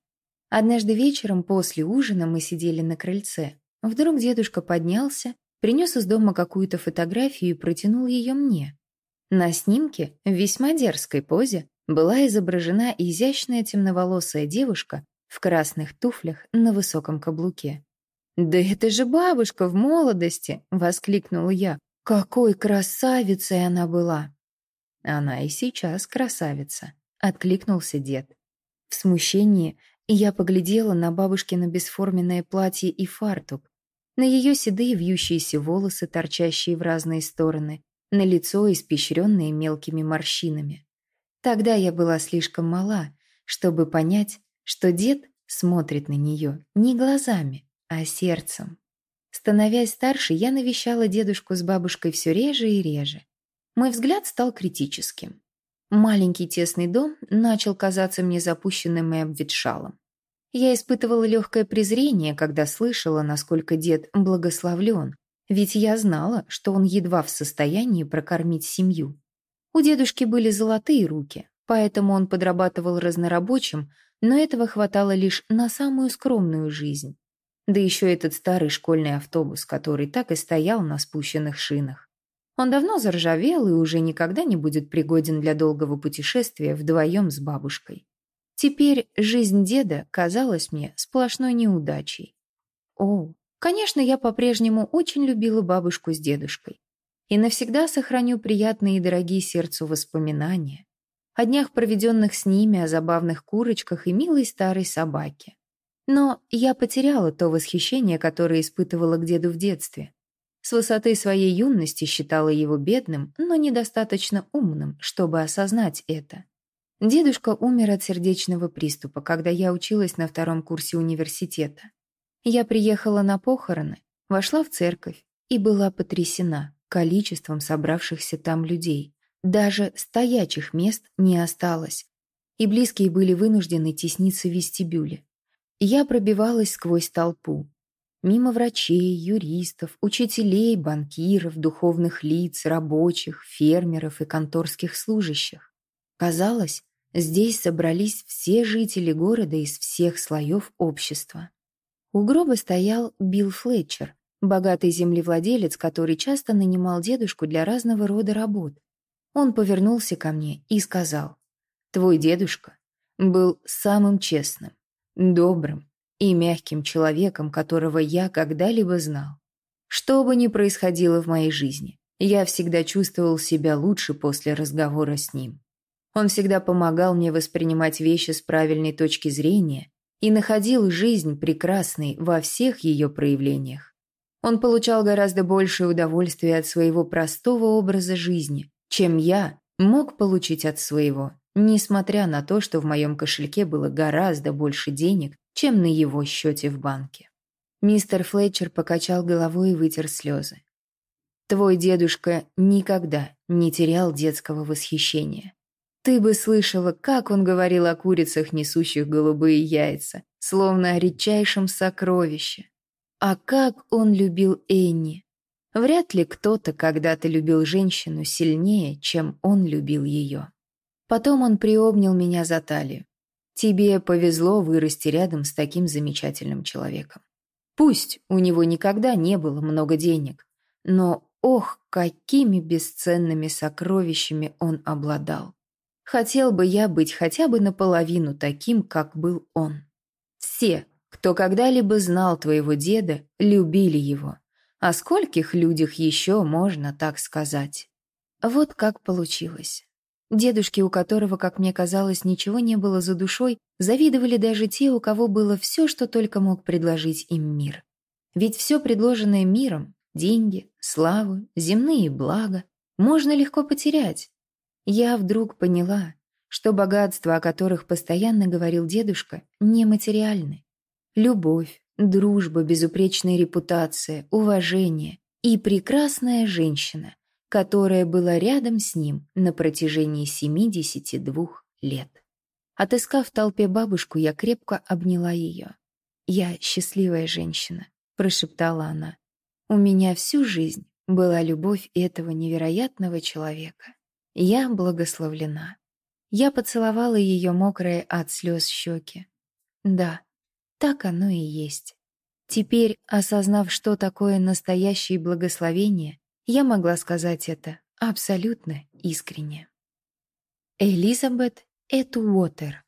Однажды вечером после ужина мы сидели на крыльце. Вдруг дедушка поднялся принес из дома какую-то фотографию и протянул ее мне. На снимке, в весьма дерзкой позе, была изображена изящная темноволосая девушка в красных туфлях на высоком каблуке. «Да это же бабушка в молодости!» — воскликнула я. «Какой красавицей она была!» «Она и сейчас красавица», — откликнулся дед. В смущении я поглядела на бабушкино бесформенное платье и фартук, на ее седые вьющиеся волосы, торчащие в разные стороны, на лицо, испещренное мелкими морщинами. Тогда я была слишком мала, чтобы понять, что дед смотрит на нее не глазами, а сердцем. Становясь старше, я навещала дедушку с бабушкой все реже и реже. Мой взгляд стал критическим. Маленький тесный дом начал казаться мне запущенным и обветшалым. Я испытывала легкое презрение, когда слышала, насколько дед благословлен, ведь я знала, что он едва в состоянии прокормить семью. У дедушки были золотые руки, поэтому он подрабатывал разнорабочим, но этого хватало лишь на самую скромную жизнь. Да еще этот старый школьный автобус, который так и стоял на спущенных шинах. Он давно заржавел и уже никогда не будет пригоден для долгого путешествия вдвоем с бабушкой. Теперь жизнь деда казалась мне сплошной неудачей. О, конечно, я по-прежнему очень любила бабушку с дедушкой. И навсегда сохраню приятные и дорогие сердцу воспоминания о днях, проведенных с ними, о забавных курочках и милой старой собаке. Но я потеряла то восхищение, которое испытывала к деду в детстве. С высоты своей юности считала его бедным, но недостаточно умным, чтобы осознать это. Дедушка умер от сердечного приступа, когда я училась на втором курсе университета. Я приехала на похороны, вошла в церковь и была потрясена количеством собравшихся там людей. Даже стоячих мест не осталось, и близкие были вынуждены тесниться в вестибюле. Я пробивалась сквозь толпу. Мимо врачей, юристов, учителей, банкиров, духовных лиц, рабочих, фермеров и конторских служащих. Казалось, здесь собрались все жители города из всех слоев общества. У гроба стоял Билл Флетчер, богатый землевладелец, который часто нанимал дедушку для разного рода работ. Он повернулся ко мне и сказал, «Твой дедушка был самым честным, добрым и мягким человеком, которого я когда-либо знал. Что бы ни происходило в моей жизни, я всегда чувствовал себя лучше после разговора с ним. Он всегда помогал мне воспринимать вещи с правильной точки зрения и находил жизнь прекрасной во всех ее проявлениях. Он получал гораздо большее удовольствие от своего простого образа жизни, чем я мог получить от своего, несмотря на то, что в моем кошельке было гораздо больше денег, чем на его счете в банке. Мистер Флетчер покачал головой и вытер слезы. «Твой дедушка никогда не терял детского восхищения. Ты бы слышала, как он говорил о курицах, несущих голубые яйца, словно о редчайшем сокровище. А как он любил Энни. Вряд ли кто-то когда-то любил женщину сильнее, чем он любил ее. Потом он приобнял меня за талию. Тебе повезло вырасти рядом с таким замечательным человеком. Пусть у него никогда не было много денег, но ох, какими бесценными сокровищами он обладал. Хотел бы я быть хотя бы наполовину таким, как был он. Все, кто когда-либо знал твоего деда, любили его. О скольких людях еще можно так сказать? Вот как получилось. Дедушки, у которого, как мне казалось, ничего не было за душой, завидовали даже те, у кого было все, что только мог предложить им мир. Ведь все предложенное миром – деньги, славу, земные блага – можно легко потерять, я вдруг поняла, что богатства, о которых постоянно говорил дедушка, нематериальны. Любовь, дружба, безупречная репутация, уважение и прекрасная женщина, которая была рядом с ним на протяжении 72 лет. Отыскав в толпе бабушку, я крепко обняла ее. «Я счастливая женщина», — прошептала она. «У меня всю жизнь была любовь этого невероятного человека». Я благословлена. Я поцеловала ее мокрые от слез щеки. Да, так оно и есть. Теперь, осознав, что такое настоящее благословение, я могла сказать это абсолютно искренне. Элизабет Этуотер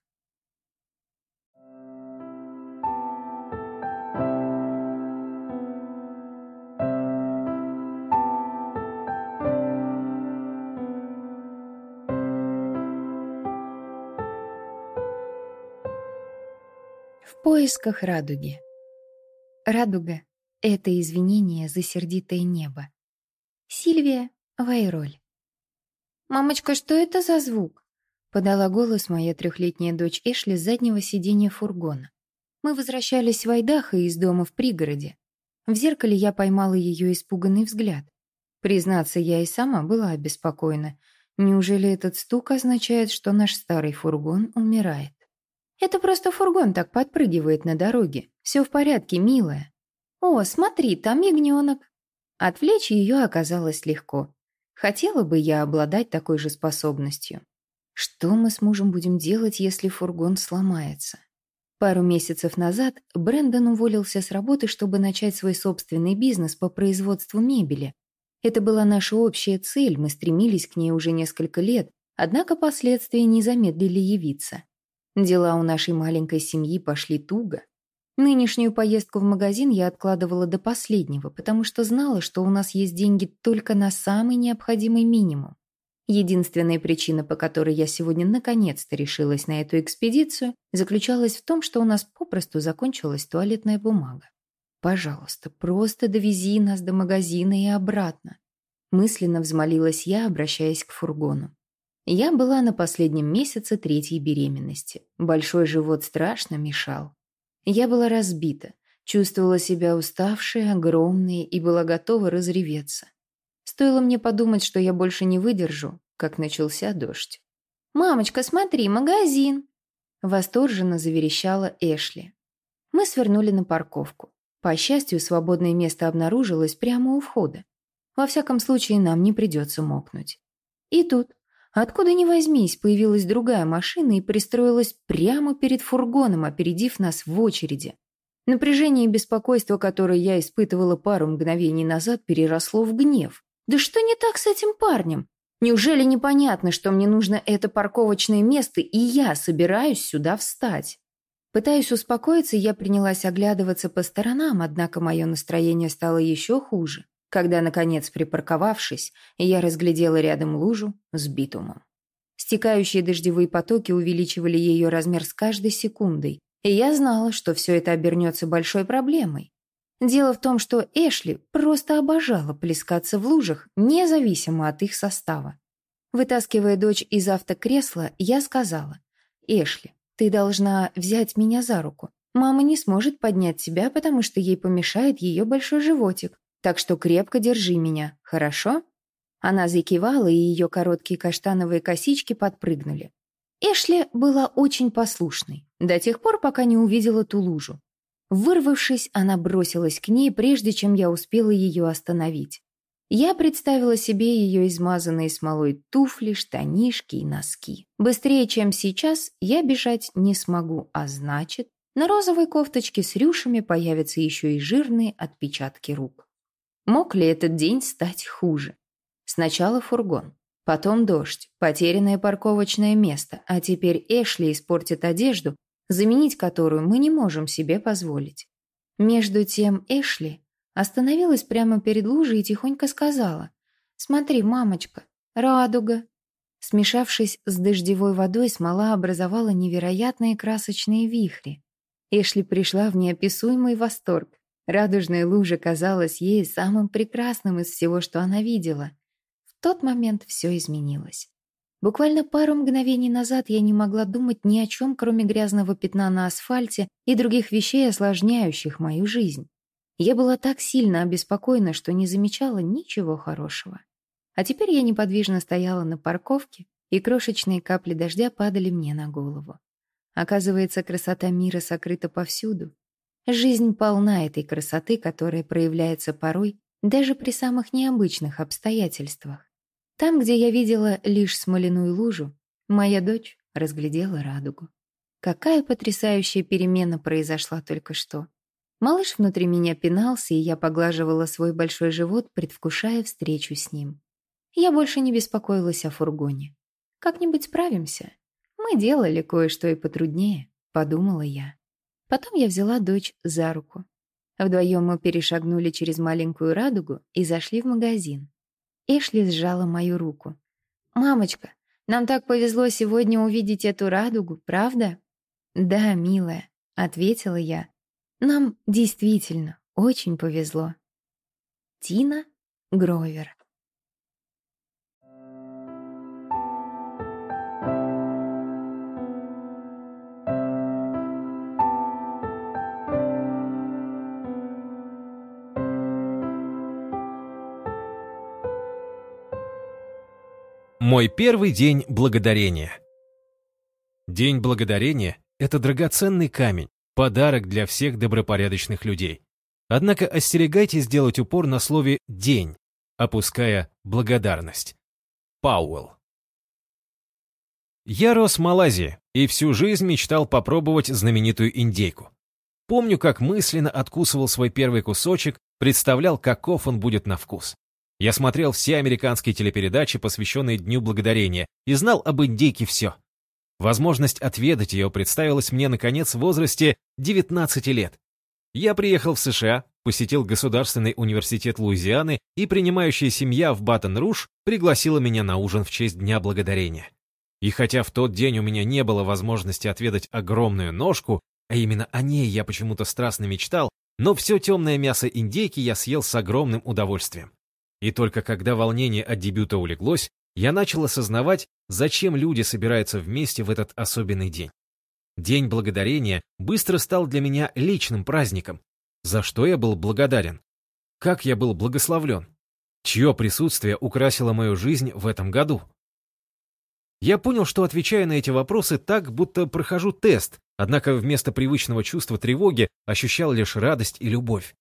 поисках радуги. Радуга — это извинение за сердитое небо. Сильвия Вайроль. «Мамочка, что это за звук?» — подала голос моя трехлетняя дочь Эшли с заднего сиденья фургона. Мы возвращались в Айдахо из дома в пригороде. В зеркале я поймала ее испуганный взгляд. Признаться, я и сама была обеспокоена. Неужели этот стук означает, что наш старый фургон умирает? Это просто фургон так подпрыгивает на дороге. Все в порядке, милая. О, смотри, там ягненок. Отвлечь ее оказалось легко. Хотела бы я обладать такой же способностью. Что мы с мужем будем делать, если фургон сломается? Пару месяцев назад Брэндон уволился с работы, чтобы начать свой собственный бизнес по производству мебели. Это была наша общая цель, мы стремились к ней уже несколько лет, однако последствия не замедлили явиться. Дела у нашей маленькой семьи пошли туго. Нынешнюю поездку в магазин я откладывала до последнего, потому что знала, что у нас есть деньги только на самый необходимый минимум. Единственная причина, по которой я сегодня наконец-то решилась на эту экспедицию, заключалась в том, что у нас попросту закончилась туалетная бумага. «Пожалуйста, просто довези нас до магазина и обратно», мысленно взмолилась я, обращаясь к фургону. Я была на последнем месяце третьей беременности. Большой живот страшно мешал. Я была разбита, чувствовала себя уставшей, огромной и была готова разреветься. Стоило мне подумать, что я больше не выдержу, как начался дождь. «Мамочка, смотри, магазин!» Восторженно заверещала Эшли. Мы свернули на парковку. По счастью, свободное место обнаружилось прямо у входа. Во всяком случае, нам не придется мокнуть. И тут Откуда ни возьмись, появилась другая машина и пристроилась прямо перед фургоном, опередив нас в очереди. Напряжение и беспокойство, которое я испытывала пару мгновений назад, переросло в гнев. «Да что не так с этим парнем? Неужели непонятно, что мне нужно это парковочное место, и я собираюсь сюда встать?» Пытаясь успокоиться, я принялась оглядываться по сторонам, однако мое настроение стало еще хуже когда, наконец, припарковавшись, я разглядела рядом лужу с битумом. Стекающие дождевые потоки увеличивали ее размер с каждой секундой, и я знала, что все это обернется большой проблемой. Дело в том, что Эшли просто обожала плескаться в лужах, независимо от их состава. Вытаскивая дочь из автокресла, я сказала, «Эшли, ты должна взять меня за руку. Мама не сможет поднять тебя, потому что ей помешает ее большой животик. Так что крепко держи меня, хорошо?» Она закивала, и ее короткие каштановые косички подпрыгнули. Эшли была очень послушной, до тех пор, пока не увидела ту лужу. Вырвавшись, она бросилась к ней, прежде чем я успела ее остановить. Я представила себе ее измазанные смолой туфли, штанишки и носки. Быстрее, чем сейчас, я бежать не смогу, а значит, на розовой кофточке с рюшами появятся еще и жирные отпечатки рук. Мог ли этот день стать хуже? Сначала фургон, потом дождь, потерянное парковочное место, а теперь Эшли испортит одежду, заменить которую мы не можем себе позволить. Между тем Эшли остановилась прямо перед лужей и тихонько сказала «Смотри, мамочка, радуга». Смешавшись с дождевой водой, смола образовала невероятные красочные вихри. Эшли пришла в неописуемый восторг. Радужная лужа казалась ей самым прекрасным из всего, что она видела. В тот момент все изменилось. Буквально пару мгновений назад я не могла думать ни о чем, кроме грязного пятна на асфальте и других вещей, осложняющих мою жизнь. Я была так сильно обеспокоена, что не замечала ничего хорошего. А теперь я неподвижно стояла на парковке, и крошечные капли дождя падали мне на голову. Оказывается, красота мира сокрыта повсюду. Жизнь полна этой красоты, которая проявляется порой даже при самых необычных обстоятельствах. Там, где я видела лишь смоляную лужу, моя дочь разглядела радугу. Какая потрясающая перемена произошла только что. Малыш внутри меня пинался, и я поглаживала свой большой живот, предвкушая встречу с ним. Я больше не беспокоилась о фургоне. Как-нибудь справимся. Мы делали кое-что и потруднее, подумала я. Потом я взяла дочь за руку. Вдвоем мы перешагнули через маленькую радугу и зашли в магазин. Эшли сжала мою руку. «Мамочка, нам так повезло сегодня увидеть эту радугу, правда?» «Да, милая», — ответила я. «Нам действительно очень повезло». Тина Гровер Мой первый день благодарения. День благодарения — это драгоценный камень, подарок для всех добропорядочных людей. Однако остерегайтесь делать упор на слове «день», опуская благодарность. Пауэлл. Я рос в Малайзии и всю жизнь мечтал попробовать знаменитую индейку. Помню, как мысленно откусывал свой первый кусочек, представлял, каков он будет на вкус. Я смотрел все американские телепередачи, посвященные Дню Благодарения, и знал об индейке все. Возможность отведать ее представилась мне, наконец, в возрасте 19 лет. Я приехал в США, посетил Государственный университет Луизианы, и принимающая семья в Баттон-Руж пригласила меня на ужин в честь Дня Благодарения. И хотя в тот день у меня не было возможности отведать огромную ножку, а именно о ней я почему-то страстно мечтал, но все темное мясо индейки я съел с огромным удовольствием. И только когда волнение от дебюта улеглось, я начал осознавать, зачем люди собираются вместе в этот особенный день. День благодарения быстро стал для меня личным праздником. За что я был благодарен? Как я был благословлен? Чье присутствие украсило мою жизнь в этом году? Я понял, что отвечаю на эти вопросы так, будто прохожу тест, однако вместо привычного чувства тревоги ощущал лишь радость и любовь.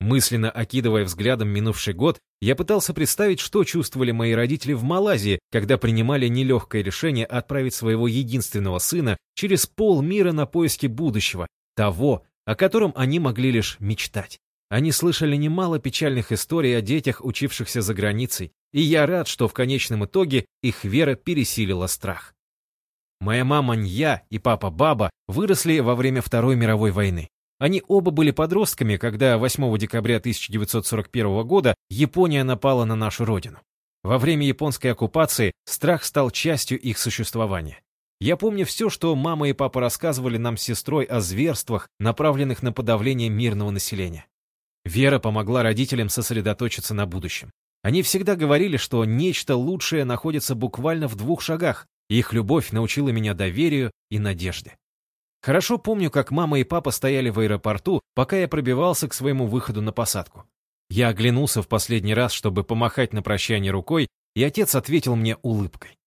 Мысленно окидывая взглядом минувший год, я пытался представить, что чувствовали мои родители в Малайзии, когда принимали нелегкое решение отправить своего единственного сына через полмира на поиски будущего, того, о котором они могли лишь мечтать. Они слышали немало печальных историй о детях, учившихся за границей, и я рад, что в конечном итоге их вера пересилила страх. Моя мама Нья и папа Баба выросли во время Второй мировой войны. Они оба были подростками, когда 8 декабря 1941 года Япония напала на нашу родину. Во время японской оккупации страх стал частью их существования. Я помню все, что мама и папа рассказывали нам с сестрой о зверствах, направленных на подавление мирного населения. Вера помогла родителям сосредоточиться на будущем. Они всегда говорили, что нечто лучшее находится буквально в двух шагах, и их любовь научила меня доверию и надежде. Хорошо помню, как мама и папа стояли в аэропорту, пока я пробивался к своему выходу на посадку. Я оглянулся в последний раз, чтобы помахать на прощание рукой, и отец ответил мне улыбкой.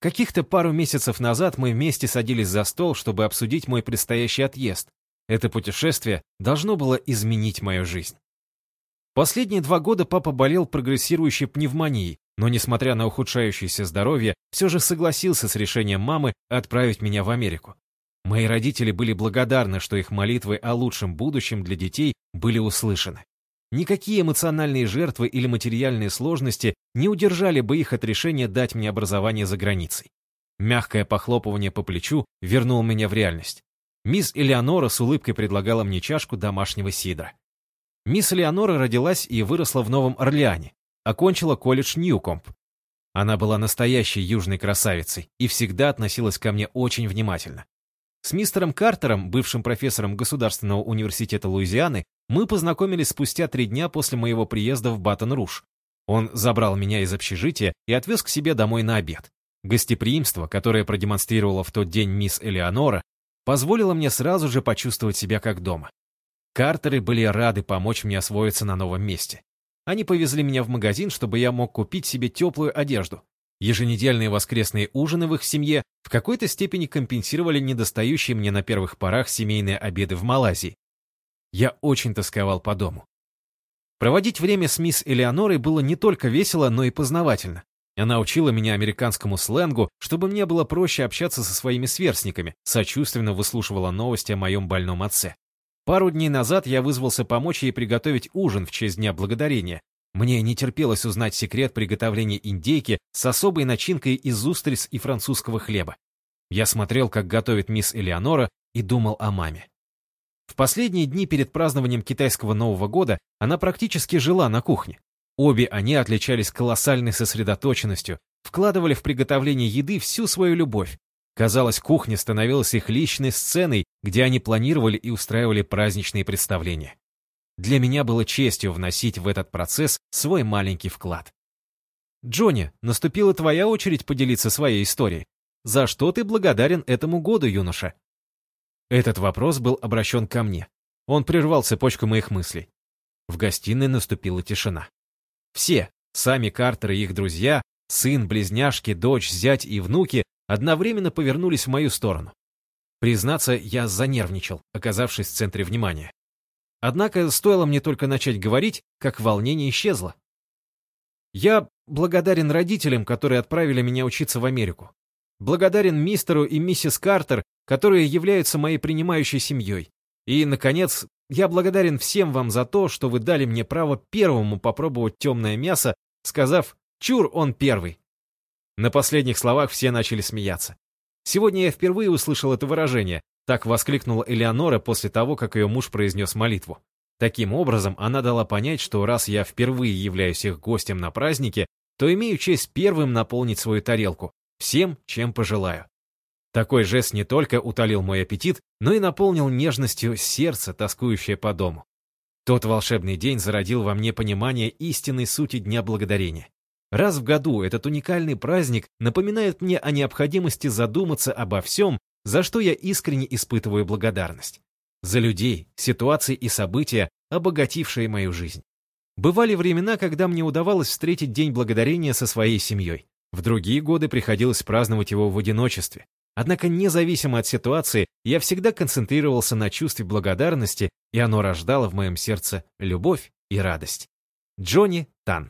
Каких-то пару месяцев назад мы вместе садились за стол, чтобы обсудить мой предстоящий отъезд. Это путешествие должно было изменить мою жизнь. Последние два года папа болел прогрессирующей пневмонией, но, несмотря на ухудшающееся здоровье, все же согласился с решением мамы отправить меня в Америку. Мои родители были благодарны, что их молитвы о лучшем будущем для детей были услышаны. Никакие эмоциональные жертвы или материальные сложности не удержали бы их от решения дать мне образование за границей. Мягкое похлопывание по плечу вернуло меня в реальность. Мисс Элеонора с улыбкой предлагала мне чашку домашнего сидра. Мисс Элеонора родилась и выросла в Новом Орлеане, окончила колледж Ньюкомп. Она была настоящей южной красавицей и всегда относилась ко мне очень внимательно. С мистером Картером, бывшим профессором Государственного университета Луизианы, мы познакомились спустя три дня после моего приезда в Батон-Руж. Он забрал меня из общежития и отвез к себе домой на обед. Гостеприимство, которое продемонстрировала в тот день мисс Элеонора, позволило мне сразу же почувствовать себя как дома. Картеры были рады помочь мне освоиться на новом месте. Они повезли меня в магазин, чтобы я мог купить себе теплую одежду, Еженедельные воскресные ужины в их семье в какой-то степени компенсировали недостающие мне на первых порах семейные обеды в Малайзии. Я очень тосковал по дому. Проводить время с мисс Элеонорой было не только весело, но и познавательно. Она учила меня американскому сленгу, чтобы мне было проще общаться со своими сверстниками, сочувственно выслушивала новости о моем больном отце. Пару дней назад я вызвался помочь ей приготовить ужин в честь Дня Благодарения, мне не терпелось узнать секрет приготовления индейки с особой начинкой из устриц и французского хлеба. Я смотрел, как готовит мисс Элеонора, и думал о маме. В последние дни перед празднованием китайского Нового года она практически жила на кухне. Обе они отличались колоссальной сосредоточенностью, вкладывали в приготовление еды всю свою любовь. Казалось, кухня становилась их личной сценой, где они планировали и устраивали праздничные представления. Для меня было честью вносить в этот процесс свой маленький вклад. Джонни, наступила твоя очередь поделиться своей историей. За что ты благодарен этому году, юноша? Этот вопрос был обращен ко мне. Он прервал цепочку моих мыслей. В гостиной наступила тишина. Все, сами Картер и их друзья, сын, близняшки, дочь, зять и внуки, одновременно повернулись в мою сторону. Признаться, я занервничал, оказавшись в центре внимания. Однако стоило мне только начать говорить, как волнение исчезло. Я благодарен родителям, которые отправили меня учиться в Америку. Благодарен мистеру и миссис Картер, которые являются моей принимающей семьей. И, наконец, я благодарен всем вам за то, что вы дали мне право первому попробовать темное мясо, сказав «Чур, он первый». На последних словах все начали смеяться. Сегодня я впервые услышал это выражение, так воскликнула Элеонора после того, как ее муж произнес молитву. Таким образом, она дала понять, что раз я впервые являюсь их гостем на празднике, то имею честь первым наполнить свою тарелку, всем, чем пожелаю. Такой жест не только утолил мой аппетит, но и наполнил нежностью сердце, тоскующее по дому. Тот волшебный день зародил во мне понимание истинной сути Дня Благодарения. Раз в году этот уникальный праздник напоминает мне о необходимости задуматься обо всем, за что я искренне испытываю благодарность. За людей, ситуации и события, обогатившие мою жизнь. Бывали времена, когда мне удавалось встретить День Благодарения со своей семьей. В другие годы приходилось праздновать его в одиночестве. Однако, независимо от ситуации, я всегда концентрировался на чувстве благодарности, и оно рождало в моем сердце любовь и радость. Джонни Тан